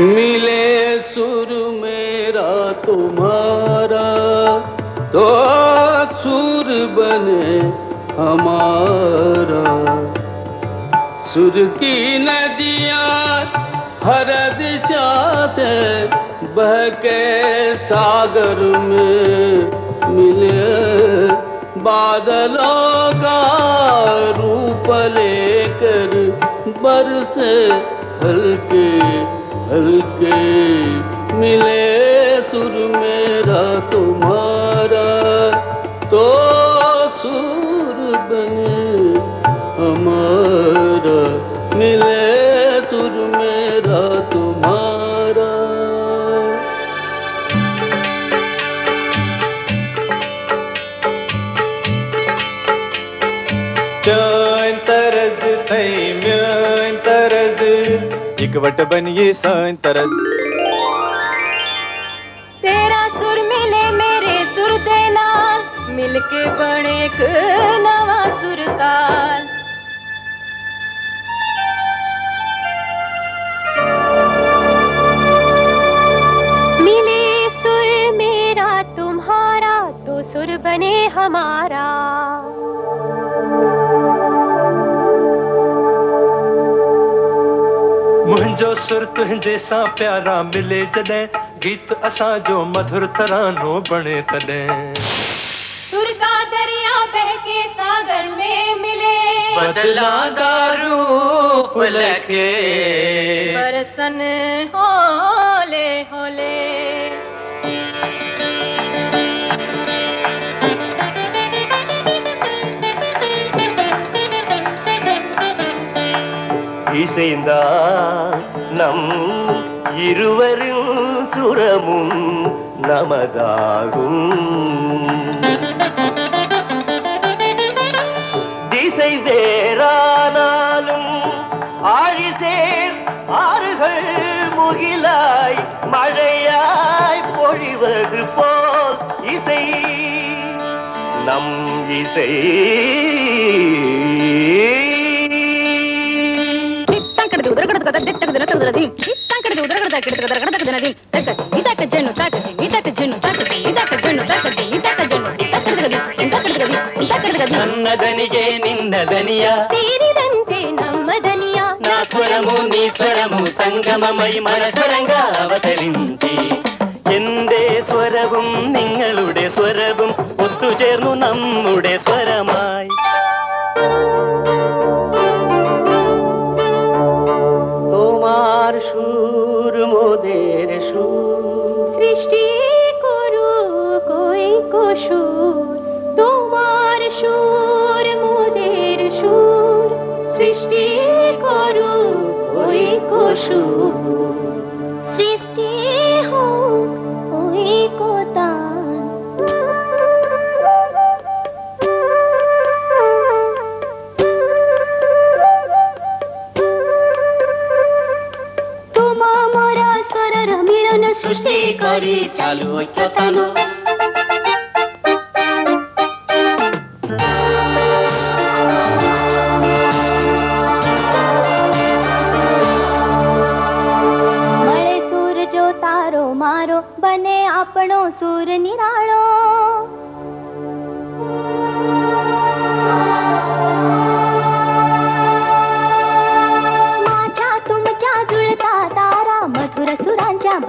मिले सुर मेरा तुम्हारा तो सुर बने हमारा। सुर की नदियाँ हर दिशा से बह के सागर में मिले। बादलों का रूप लेकर बरसे हल्के हल्के मिले सुर मेरा तुम्हारा। तो सुर बने हमारा मिले सुर मेरा तुम्हारा। चान इकवट बनिए सान तेरा सुर मिले मेरे सुर दे नाल, मिलके बने एक नवा सुरताल मिले सुर मेरा, तुम्हारा तो सुर बने हमारा। मुंहिंजो सुर तुंहिंजे सां प्यारा मिले जॾहिं गीत असांजो मधुर तरानो बने तॾहिं। सुर का दरिया बहके सागर में मिले। बदला दारू लखे परसन होले இசைந்தா நம் இருவரும் சுரமும் நமதாகும். திசை வேறானாலும் ஆழிசேர் ஆறுகள் முகிலாய் மழையாய் பொழிவது போல் இசை நம் இசை. దిత్తగది నతగదది తంకడది ఉదరగడద కిడతగద రగడతగదనది తకది ఇతక జన్ను తకది ఇతక జన్ను తకది ఇతక జన్ను తకది ఇతక జన్ను తకడగది తకడగది తకడగది నన్నదనిగే నిన్నదనియ తీరిదంతే నమ్మదనియా నా స్వరము నీ స్వరము സംഗമമൈ മനസ്വരങ്ക അവതരിഞ്ചി എന്റെ സ്വരവും നിങ്ങളുടെ സ്വരവും ഒത്തുചേർന്നു നമ്മുടെ സ്വരമായി કરી ચાલુ પોતાનું મળે સૂર જો તારો મારો બને આપણો સૂર નિરાળો।